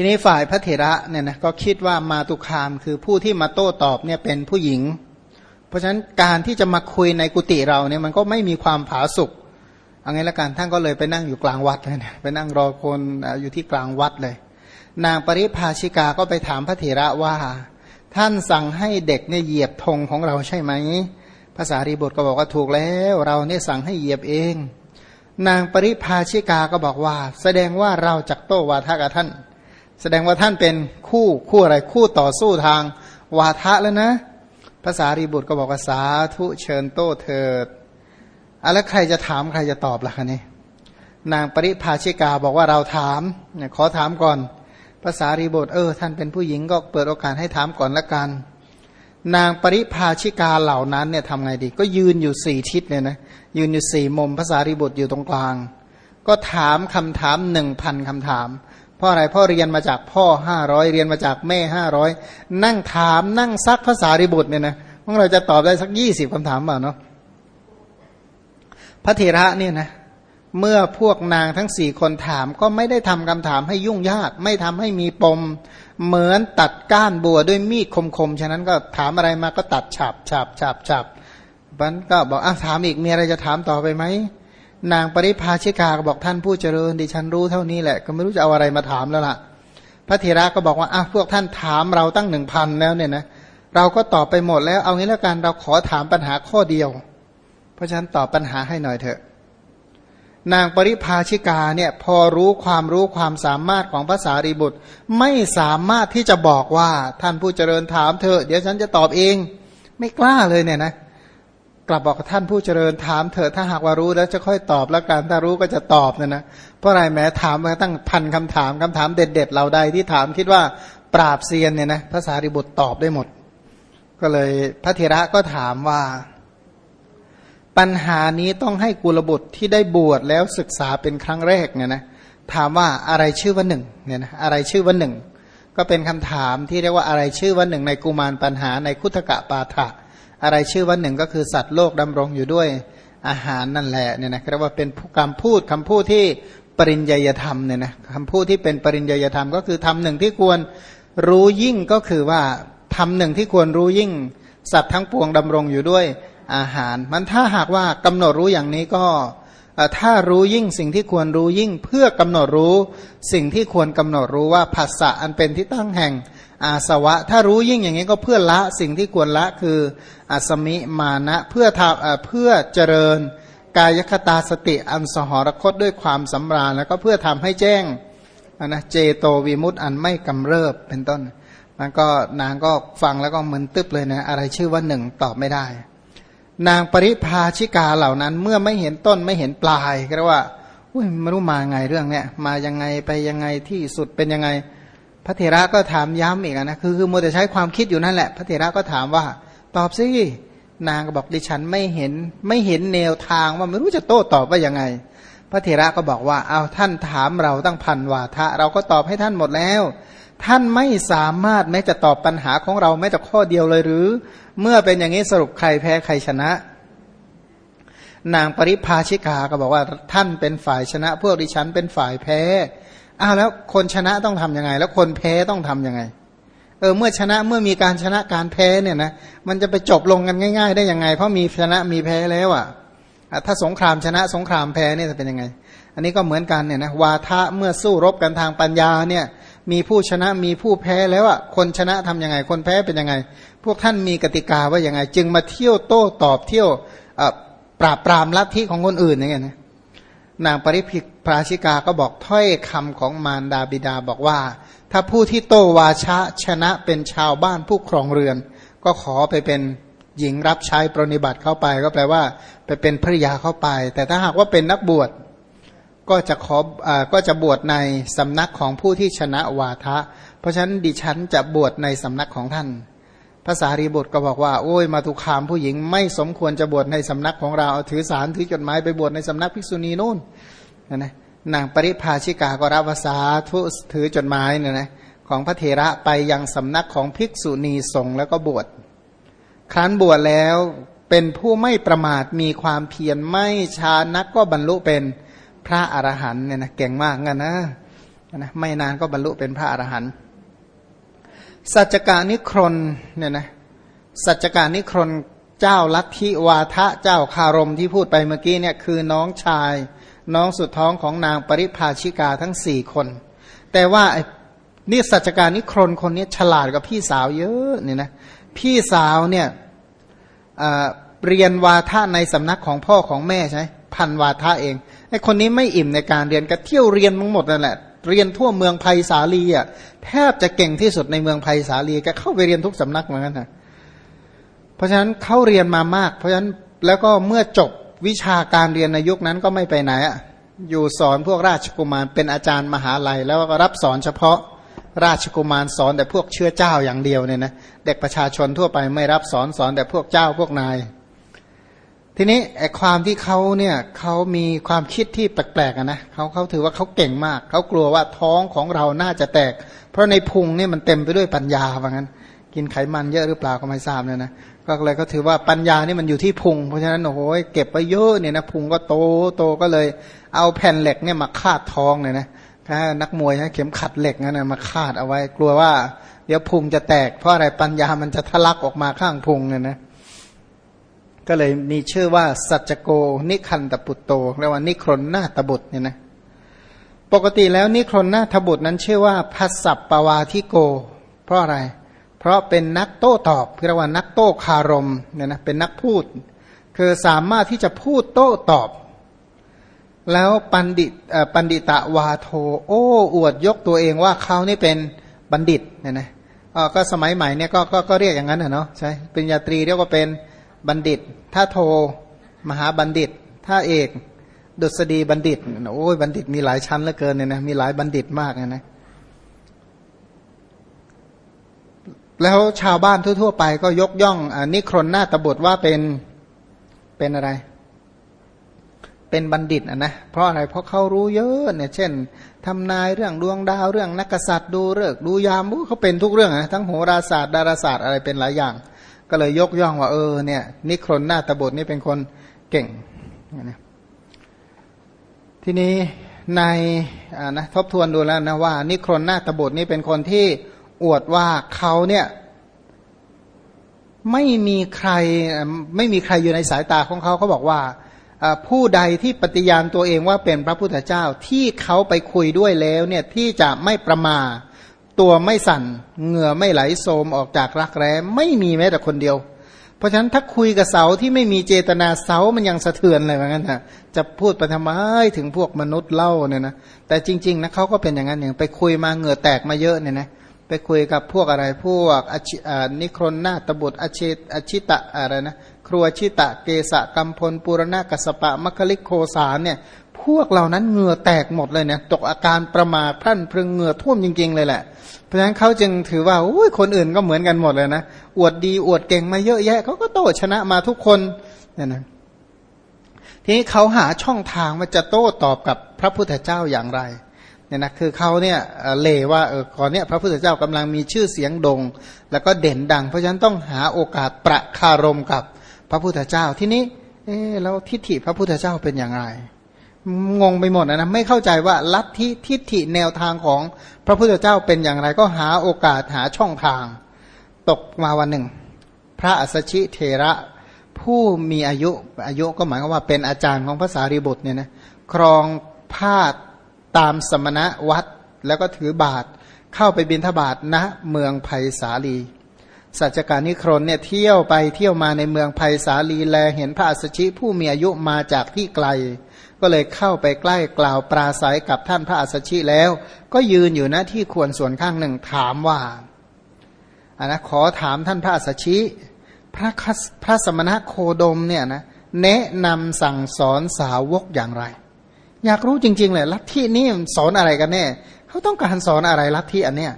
ทีนี้ฝ่ายพระเถระเนี่ยนะก็คิดว่ามาตุคามคือผู้ที่มาโต้ตอบเนี่ยเป็นผู้หญิง เพราะฉะนั้นการที่จะมาคุยในกุฏิเราเนี่ยมันก็ไม่มีความผาสุกเอางี้ละกันท่านก็เลยไปนั่งอยู่กลางวัดเลยนะไปนั่งรอคนอยู่ที่กลางวัดเลย นางปริภาชิกาก็ไปถามพระเถระว่า ท่านสั่งให้เด็กเนี่ยเหยียบธงของเราใช่ไหมภาษารีบทก็บอกว่าถูกแล้ว เราเนี่ยสั่งให้เหยียบเอง นางปริภาชิกาก็บอกว่า แสดงว่าเราจักโต้วาทกับท่าน แสดงว่าท่านเป็นคู่คู่อะไรคู่ต่อสู้ทางวาทะแล้วนะภาษารีบุตรก็บอกว่าสาธุเชิญโตเถิดอะแล้วใครจะถามใครจะตอบล่ะคะนี่นางปริภาชิกาบอกว่าเราถามเนี่ยขอถามก่อนภาษารีบุตรเออท่านเป็นผู้หญิงก็เปิดโอกาสให้ถามก่อนละกัน นางปริภาชิกาเหล่านั้นเนี่ยทำไงดี ก็ยืนอยู่สี่ทิศเนี่ยนะยืนอยู่สี่มุมภาษาริบุตรอยู่ตรงกลาง ก็ถามคำถามหนึ่งพันคำถาม เพราะอะไรพ่อเรียนมาจากพ่อห้าร้อยเรียนมาจากแม่ห้าร้อยนั่งถามนั่งซักภาษาริบุตรเนี่ยนะพวกเราจะตอบได้สักยี่สิบคำถามเปล่าเนาะพระเถระเนี่ยนะเมื่อพวกนางทั้งสี่คนถามก็ไม่ได้ทำคำถามให้ยุ่งยาก ไม่ทำให้มีปม เหมือนตัดก้านบัวด้วยมีดคมๆ ฉะนั้นก็ถามอะไรมาก็ตัดฉับฉับฉับฉับบันก็บอกอะถามอีกมีอะไรจะถามต่อไปไหม นางปริพาชิกาก็บอกท่านผู้เจริญ ดิฉันรู้เท่านี้แหละ ก็ไม่รู้จะเอาอะไรมาถามแล้วล่ะ พระเถระก็บอกว่าอะพวกท่านถามเราตั้งหนึ่งพันแล้วเนี่ยนะเราก็ตอบไปหมดแล้ว เอางี้แล้วกันเราขอถามปัญหาข้อเดียว เพราะฉะนั้นตอบปัญหาให้หน่อยเถอะ นางปริภาชิกาเนี่ยพอรู้ความรู้ความสามารถของภาษารีบุตร ไม่สามารถที่จะบอกว่าท่านผู้เจริญถามเธอเดี๋ยวฉันจะตอบเอง ไม่กล้าเลยเนี่ยนะ กลับบอกท่านผู้เจริญถามเธอถ้าหากว่ารู้แล้วจะค่อยตอบแล้วกันถ้ารู้ก็จะตอบนี่ยนะเพราะอะไรแม้ถามมาตั้งพันคำถามคำถามเด็ดๆเราใดที่ถามคิดว่าปราบเซียนเนี่ยนะภาษารีบุตรตอบได้หมด ก็เลยพระเถระก็ถามว่า ปัญหานี้ต้องให้กุลบุตรที่ได้บวชแล้วศึกษาเป็นครั้งแรกเนี่ยนะถามว่าอะไรชื่อว่าหนึ่งเนี่ยนะอะไรชื่อว่าหนึ่งก็เป็นคำถามที่เรียกว่าอะไรชื่อว่าหนึ่งในกุมารปัญหาในคุตกะปาฐะ อะไรชื่อว่าหนึ่งก็คือสัตว์โลกดำรงอยู่ด้วยอาหารนั่นแหละเนี่ยนะเรียกว่าเป็นคำพูดคำพูดที่ปริญญยธรรมเนี่ยนะคำพูดที่เป็นปริญญยธรรม ก็คือทำหนึ่งที่ควรรู้ยิ่งก็คือว่าทำหนึ่งที่ควรรู้ยิ่ง สัตว์ทั้งปวงดำรงอยู่ด้วยอาหาร มันถ้าหากว่ากำหนดรู้อย่างนี้ก็ถ้ารู้ยิ่งสิ่งที่ควรรู้ยิ่ง เพื่อกำหนดรู้สิ่งที่ควรกำหนดรู้ว่าภาษะอันเป็นที่ตั้งแห่ง อาสวะ ถ้ารู้ยิ่งอย่างนี้ก็เพื่อละสิ่งที่ควรละคืออาสมิมานะเพื่อทำเพื่อเจริญกายคตาสติอันสหรคตด้วยความสำราญแล้วก็เพื่อทำให้แจ้งนะเจโตวิมุตต์อันไม่กำเริบเป็นต้นมันก็นางก็ฟังแล้วก็เหมือนตึบเลยนะอะไรชื่อว่าหนึ่งตอบไม่ได้ นางปริภาชิกาเหล่านั้น เมื่อไม่เห็นต้นไม่เห็นปลายก็เรียกว่าอุ้ยไม่รู้มาไงเรื่องเนี้ยมายังไงไปยังไงที่สุดเป็นยังไง พระเถระก็ถามย้ำอีกนะคือคือมัวแต่ใช้ความคิดอยู่นั่นแหละ พระเถระก็ถามว่า ตอบสินางก็บอกดิฉันไม่เห็นไม่เห็นแนวทางว่าไม่รู้จะโต้ตอบว่ายังไง พระเถระก็บอกว่าเอาท่านถามเราตั้งพันวาทะ เราก็ตอบให้ท่านหมดแล้ว ท่านไม่สามารถแม้จะตอบปัญหาของเราแม้แต่ข้อเดียวเลยหรือ เมื่อเป็นอย่างนี้สรุปใครแพ้ใครชนะ นางปริพาชิกาก็บอกว่าท่านเป็นฝ่ายชนะ พวกดิฉันเป็นฝ่ายแพ้ อ้าวแล้วคนชนะต้องทํำยังไง แล้วคนแพ้ต้องทํำยังไง เออเมื่อชนะเมื่อมีการชนะการแพ้เนี่ยนะมันจะไปจบลงกันง่าย ๆ ได้ยังไง เพราะมีชนะมีแพ้แล้วอะถ้าสงครามชนะสงครามแพ้เนี่ยจะเป็นยังไง อันนี้ก็เหมือนกันเนี่ยนะวาทะเมื่อสู้รบกันทางปัญญาเนี่ยมีผู้ชนะมีผู้แพ้แล้วอะคนชนะทํำยังไง คนแพ้เป็นยังไง พวกท่านมีกติกาว่าอย่างไง จึงมาเที่ยวโต้ตอบเที่ยวปราบปรามลัทธิของคนอื่นอย่างเงี้ยนะ นางปริพิกพราชิกาก็บอกถ้อยคำของมารดาบิดาบอกว่า ถ้าผู้ที่โตวาชะชนะเป็นชาวบ้านผู้ครองเรือน ก็ขอไปเป็นหญิงรับใช้ปรนิบัติเข้าไป ก็แปลว่า ไปเป็นภริยาเข้าไป แต่ถ้าหากว่าเป็นนักบวชก็จะขออก็จะบวชในสำนักของผู้ที่ชนะวาทะ เพราะฉะนั้นดิฉันจะบวชในสำนักของท่าน ภาษารีบุตรก็บอกว่า โอ้ยมาทุคามผู้หญิงไม่สมควรจะบวชในสำนักของเราถือสารถือจดหมายไปบวชในสำนักภิกษุณีนู่นนะนะนางปริภาชิกาก็รับภาษาทุถือจดหมายเนี่ยนะของพระเถระไปยังสำนักของภิกษุณีสงฆ์แล้วก็บวชครั้นบวชแล้วเป็นผู้ไม่ประมาทมีความเพียรไม่ช้านักก็บรรลุเป็นพระอรหันต์เนี่ยนะเก่งมากงั้นนะนะไม่นานก็บรรลุเป็นพระอรหันต์ สัจการนิครนเนี่ยนะสัจการนิครนเจ้าลัทธิวาทะเจ้าคารมที่พูดไปเมื่อกี้เนี่ยคือน้องชาย น้องสุดท้องของนางปริภาชิกาทั้งสี่คน แต่ว่านี่สัจการนิครนคนนี้ฉลาดกับพี่สาวเยอะเนี่ยนะพี่สาวเนี่ยเรียนวาทะในสำนักของพ่อของแม่ใช่พันวาทะเองไอคนนี้ไม่อิ่มในการเรียนก็เที่ยวเรียนทั้งหมดนั่นแหละ เรียนทั่วเมืองไผ่สาลีอะแทบจะเก่งที่สุดในเมืองไผ่สาลีก็เข้าไปเรียนทุกสำนักเหมือนกันนะเพราะฉะนั้นเขาเรียนมามาก เพราะฉะนั้นแล้วก็เมื่อจบวิชาการเรียนในยุคนั้นก็ไม่ไปไหนอะอยู่สอนพวกราชกุมารเป็นอาจารย์มหาลัย แล้วก็รับสอนเฉพาะราชกุมารสอนแต่พวกเชื้อเจ้าอย่างเดียวเนี่ยนะเด็กประชาชนทั่วไปไม่รับสอนสอนแต่พวกเจ้าพวกนาย ทีนี้ไอ้ความที่เขาเนี่ยเขามีความคิดที่แปลกๆนะเขาเขาถือว่าเขาเก่งมาก เขากลัวว่าท้องของเราน่าจะแตก เพราะในพุงเนี่ยมันเต็มไปด้วยปัญญาว่างั้น กินไขมันเยอะหรือเปล่าก็ไม่ทราบเนี่ยนะก็เลยก็ถือว่าปัญญานี่มันอยู่ที่พุง เพราะฉะนั้นโอ้โหเก็บไปเยอะเนี่ยนะพุงก็โตโตก็เลย เอาแผ่นเหล็กเนี่ยมาคาดท้องเลยนะถ้านักมวยใช้เข็มขัดเหล็กนั่นนะมาคาดเอาไว้ กลัวว่า เดี๋ยวพุงจะแตก เพราะอะไรปัญญามันจะทะลักออกมาข้างพุงเนี่ยนะ ก็เลยมีชื่อว่า สัจโก นิคันตปุตโตเรียกว่านิครนนาตบุตรเนี่ยนะปกติแล้วนิครนนาตบุตรนั้นชื่อว่าพัสสัปปวาทิโก เพราะอะไร เพราะเป็นนักโต้ตอบเรียกว่านักโต้คารมเนี่ยนะเป็นนักพูด คือสามารถที่จะพูดโต้ตอบ แล้วปันดิตปันดิตะวาโท โอ้อวดยกตัวเองว่าเขานี่เป็นบัณฑิตเนี่ยนะก็สมัยใหม่เนี่ยก็ก็ก็เรียกอย่างนั้นนะเนาะใช่เป็นญาตรีเรียกว่าเป็น บัณฑิต ถ้าโท มหาบัณฑิต ถ้าเอก ดุษฎีบัณฑิต โอ้ยบัณฑิตมีหลายชั้นเหลือเกินเนี่ยนะ มีหลายบัณฑิตมากนะนะ แล้วชาวบ้านทั่ว ๆ ไปก็ยกย่องอนิครนหน้าตบทว่าเป็น เป็นอะไร เป็นบัณฑิตอะนะ เพราะอะไร เพราะเขารู้เยอะเนี่ย เช่นทำนายเรื่องดวงดาว เรื่องนักษัตริย์ดูเลิกดูยามเขาเป็นทุกเรื่องนะ ทั้งโหราศาสตร์ดาราศาสตร์อะไรเป็นหลายอย่าง ก็เลยยกย่องว่าเออเนี่ยนิครนหน้าตบทนี่เป็นคนเก่งนะทีนี้ในนะทบทวนดูแล้วนะว่า นิครนหน้าตบทนี่เป็นคนที่อวดว่าเขาเนี่ยไม่มีใครไม่มีใครอยู่ในสายตาของเขาเขาบอกว่าผู้ใดที่ปฏิญาณตัวเองว่าเป็นพระพุทธเจ้าที่เขาไปคุยด้วยแล้วเนี่ยที่จะไม่ประมา ตัวไม่สั่น เหงื่อไม่ไหลโสมออกจากรักแร้ไม่มีแม้แต่คนเดียว เพราะฉะนั้นถ้าคุยกับเสาที่ไม่มีเจตนาเสามันยังสะเทือนเลยเหมือนกันนะจะพูดไปทำไมถึงพวกมนุษย์เล่าเนี่ยนะแต่จริงๆนะเขาก็เป็นอย่างนั้นอย่างไปคุยมาเหงื่อแตกมาเยอะเนี่ยนะไปคุยกับพวกอะไรพวกนิครนนาตบุตรอชิตอชิตะอะไรนะครัวชิตะเกสะกัมพลปุรณะกัสปะมัคลิโคสารเนี่ย พวกเหล่านั้นเหงื่อแตกหมดเลยเนี่ยตกอาการประมาทพันพึงเหงื่อท่วมจริง ๆ เลยแหละ เพราะฉะนั้นเขาจึงถือว่าอ้ยคนอื่นก็เหมือนกันหมดเลยนะอวดดีอวดเก่งมาเยอะแยะเขาก็โต้ชนะมาทุกคนเนี่ยนะทีนี้เขาหาช่องทางว่าจะโต้ตอบกับพระพุทธเจ้าอย่างไรเนี่ยนะคือเขาเนี่ยเลว่าเออก่อนเนี่ยพระพุทธเจ้ากำลังมีชื่อเสียงดงแล้วก็เด่นดัง เพราะฉะนั้นต้องหาโอกาสประคารมกับพระพุทธเจ้าที่นี้เออแล้วทิฏฐิพระพุทธเจ้าเป็นอย่างไร งงไปหมดนะ ไม่เข้าใจว่าลัทธิทิฏฐิแนวทางของพระพุทธเจ้าเป็นอย่างไรก็หาโอกาสหาช่องทาง ตกมาวันหนึ่ง พระอัสชิเทระผู้มีอายุอายุก็หมายว่าเป็นอาจารย์ของภาษารีบุตรเนี่ยนะครองผ้าตามสมณะวัดแล้วก็ถือบาทเข้าไปบิณฑบาตณเมืองไผ่สาลีสัจการนิครนเนี่ยเที่ยวไปเที่ยวมาในเมืองไผ่สาลีแลเห็นพระอัสชิผู้มีอายุมาจากที่ไกล ก็เลยเข้าไปใกล้กล่าวปราศัยกับท่านพระอัสชิแล้ว ก็ยืนอยู่หนะที่ควรส่วนข้างหนึ่งถามว่าอันนะขอถามท่านพระอัสชิพระพระสมณะโคดมเนี่ยนะแนะนำสั่งสอนสาวกอย่างไร อยากรู้จริงๆเลยลัทธินี้สอนอะไรกันแน่เขาต้องการสอนอะไรลัทธิอันเนี้ย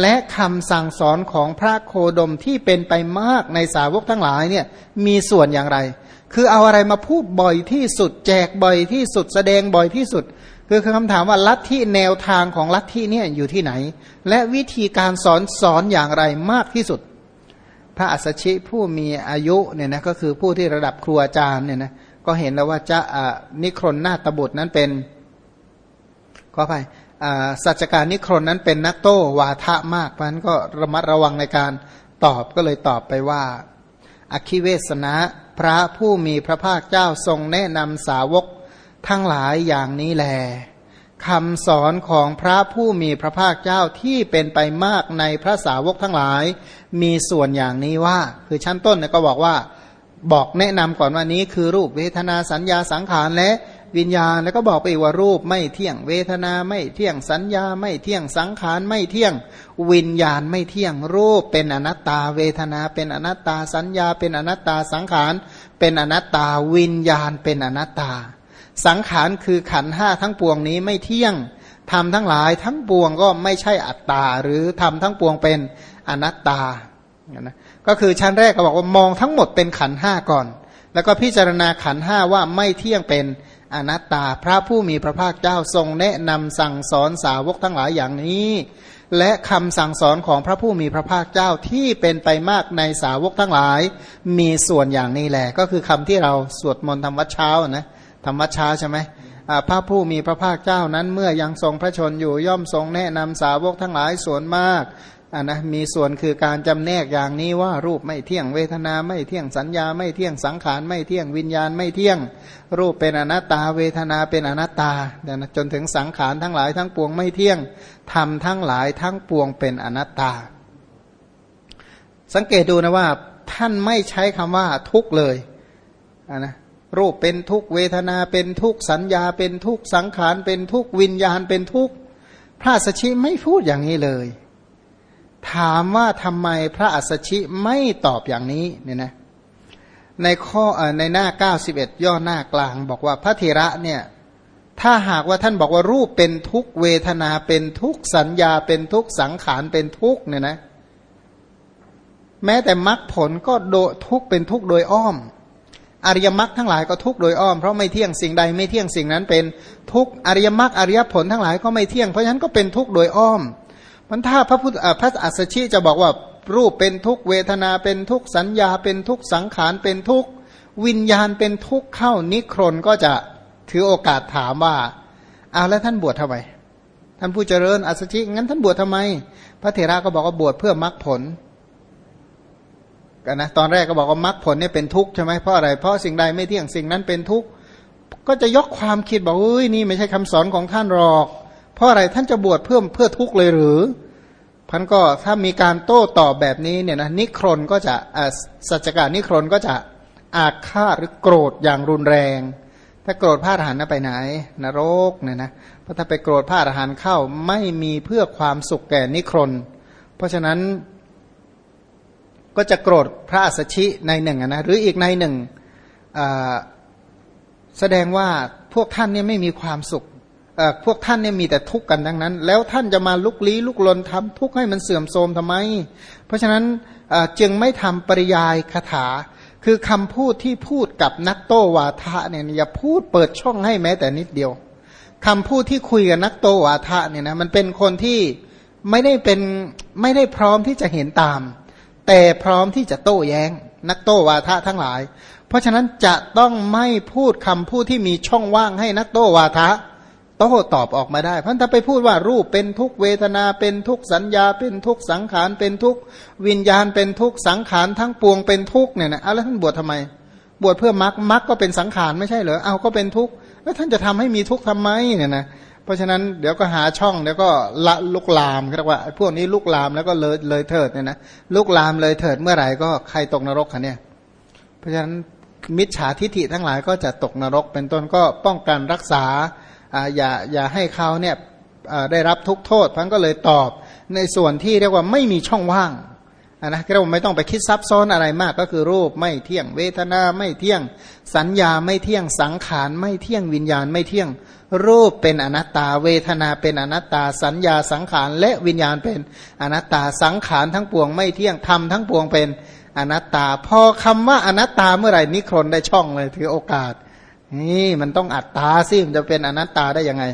และคำสั่งสอนของพระโคดมที่เป็นไปมากในสาวกทั้งหลายเนี่ยมีส่วนอย่างไร คือเอาอะไรมาพูดบ่อยที่สุด แจกบ่อยที่สุดแสดงบ่อยที่สุดคือคำถามว่าลัทธิแนวทางของลัทธิเนี่ยอยู่ที่ไหน และวิธีการสอนสอนอย่างไรมากที่สุด พระอัสชิผู้มีอายุเนี่ยนะก็คือผู้ที่ระดับครูอาจารย์เนี่ยนะก็เห็นแล้วว่าจะนิครนนาตบุตรนั้นเป็นก็ไปสัจการนิครนนั้นเป็นนักโต้วาทะมากเพราะนั้นก็ระมัดระวังในการตอบก็เลยตอบไปว่าอคิเวสนะ พระผู้มีพระภาคเจ้าทรงแนะนำสาวกทั้งหลายอย่างนี้แลคำสอนของพระผู้มีพระภาคเจ้าที่เป็นไปมากในพระสาวกทั้งหลาย มีส่วนอย่างนี้ว่า คือชั้นต้นก็บอกว่า บอกแนะนำก่อนว่านี้คือรูปเวทนาสัญญาสังขารและ วิญญาณแล้วก็บอกไปอีกว่ารูปไม่เที่ยงเวทนาไม่เที่ยงสัญญาไม่เที่ยงสังขารไม่เที่ยง วิญญาณไม่เที่ยงรูปเป็นอนัตตาเวทนาเป็นอนัตตาสัญญา เป็นอนัตตาสังขารเป็นอนัตตาวิญญาณเป็นอนัตตา สังขารคือขันห้าทั้งปวงนี้ไม่เที่ยงทำทั้งหลายทั้งปวงก็ไม่ใช่อัตตา หรือทำทั้งปวงเป็นอนัตตานะก็คือชั้นแรกก็บอกว่ามองทั้งหมดเป็นขันห้าก่อน แล้วก็พิจารณาขันห้าว่าไม่เที่ยงเป็น อนัตตาพระผู้มีพระภาคเจ้าทรงแนะนำสั่งสอนสาวกทั้งหลายอย่างนี้ และคำสั่งสอนของพระผู้มีพระภาคเจ้าที่เป็นไปมากในสาวกทั้งหลาย มีส่วนอย่างนี้แหละ ก็คือคำที่เราสวดมนต์ทำวัดเช้านะทำวัดเช้าใช่ไหมพระผู้มีพระภาคเจ้านั้นเมื่อยังทรงพระชนอยู่ย่อมทรงแนะนำสาวกทั้งหลายส่วนมาก อันนะมีส่วนคือการจำแนกอย่างนี้ว่ารูปไม่เที่ยงเวทนาไม่เที่ยงสัญญาไม่เที่ยงสังขารไม่เที่ยงวิญญาณไม่เที่ยง รูปเป็นอนัตตาเวทนาเป็นอนัตตานะจนถึงสังขารทั้งหลายทั้งปวงไม่เที่ยงทำทั้งหลายทั้งปวงเป็นอนัตตา สังเกตดูนะว่า ท่านไม่ใช้คำว่าทุกเลยนะรูปเป็นทุกเวทนาเป็นทุกสัญญาเป็นทุกสังขารเป็นทุกวิญญาณเป็นทุกพระสัชชิไม่พูดอย่างนี้เลย ถามว่าทำไมพระอัสสชิไม่ตอบอย่างนี้เนี่ยนะในข้อในหน้า 91 ย่อหน้ากลาง บอกว่าพระเถระเนี่ยถ้าหากว่าท่านบอกว่ารูปเป็นทุกเวทนาเป็นทุกสัญญาเป็นทุกสังขารเป็นทุกเนี่ยนะแม้แต่มรรคผลก็โดทุกเป็นทุกโดยอ้อม อริยมรรคทั้งหลายก็ทุกโดยอ้อมเพราะไม่เที่ยงสิ่งใดไม่เที่ยงสิ่งนั้นเป็นทุกอริยมรรคอริยผลทั้งหลายก็ไม่เที่ยงเพราะฉะนั้นก็เป็นทุกโดยอ้อม มันถ้าพระพุทธพระอัสสชิจะบอกว่ารูปเป็นทุกเวทนาเป็นทุกสัญญาเป็นทุกสังขารเป็นทุกวิญญาณเป็นทุกเข้านิครนก็จะถือโอกาสถามว่าเอาแล้วท่านบวชทำไมท่านผู้เจริญอัสสชิงั้นท่านบวชทำไม พระเถระก็บอกว่าบวชเพื่อมรรคผลกันนะตอนแรกก็บอกว่ามรรคผลเนี่ยเป็นทุกข์ใช่ไหมเพราะอะไรเพราะสิ่งใดไม่เที่ยงสิ่งนั้นเป็นทุกข์ก็จะยกความคิดบอกเอ้ยนี่ไม่ใช่คำสอนของท่านหรอก เพราะอะไรท่านจะบวชเพื่อเพื่อทุกข์เลยหรือพันก็ถ้ามีการโต้ตอบแบบนี้เนี่ยนะนิครนก็จะสัจการนิครนก็จะอาฆาตหรือโกรธอย่างรุนแรง ถ้าโกรธพระอรหันต์ไปไหน นรกเนี่ยนะเพราะถ้าไปโกรธพระอรหันต์เข้าไม่มีเพื่อความสุขแก่นิครนเพราะฉะนั้นก็จะโกรธพระอัสชิในหนึ่งนะหรืออีกในหนึ่งแสดงว่าพวกท่านเนี่ยไม่มีความสุข พวกท่านเนี่ยมีแต่ทุกข์กันดังนั้น แล้วท่านจะมาลุกลี้ลุกลนทำทุกข์ให้มันเสื่อมโทรมทำไม เพราะฉะนั้นจึงไม่ทำปริยายคาถา คือคำพูดที่พูดกับนักโตวาทะเนี่ยอย่าพูดเปิดช่องให้แม้แต่นิดเดียวคำพูดที่คุยกับนักโตวาทะเนี่ยนะมันเป็นคนที่ไม่ได้เป็นไม่ได้พร้อมที่จะเห็นตาม แต่พร้อมที่จะโต้แย้ง นักโตวาทะทั้งหลาย เพราะฉะนั้นจะต้องไม่พูดคำพูดที่มีช่องว่างให้นักโตวาทะ โต้ตอบออกมาได้ เพราะถ้าไปพูดว่ารูปเป็นทุกเวทนาเป็นทุกสัญญา เป็นทุกสังขารเป็นทุกวิญญาณเป็นทุกสังขารทั้งปวงเป็นทุกเนี่ยนะเอาแล้วท่านบวชทำไม บวชเพื่อมรรคมรรคก็เป็นสังขารไม่ใช่เหรอเอาก็เป็นทุกแล้วท่านจะทำให้มีทุกทำไมเนี่ยนะเพราะฉะนั้นเดี๋ยวก็หาช่องแล้วก็ละลุกลามเรียกว่าพวกนี้ลุกลามแล้วก็เลยเลยเถิดเนี่ยนะลุกลามเลยเถิดเมื่อไหร่ก็ใครตกนรกคะเนี่ย เพราะฉะนั้นมิจฉาทิฐิทั้งหลายก็จะตกนรกเป็นต้นก็ป้องกันรักษา อย่าอย่าให้เขาเนี่ยได้รับทุกโทษพันก็เลยตอบในส่วนที่เรียกว่าไม่มีช่องว่างนะเราไม่ต้องไปคิดซับซ้อนอะไรมากก็คือรูปไม่เที่ยงเวทนาไม่เที่ยง สัญญาไม่เที่ยงสังขารไม่เที่ยงวิญญาณไม่เที่ยง รูปเป็นอนัตตา เวทนาเป็นอนัตตา สัญญาสังขารและวิญญาณเป็นอนัตตาสังขารทั้งปวงไม่เที่ยงธรรมทั้งปวงเป็นอนัตตา พอคำว่าอนัตตาเมื่อไหร่นิครนได้ช่องเลยถือโอกาส นี่มันต้องอัตตาสิมันจะเป็นอนัตตาได้ยังไง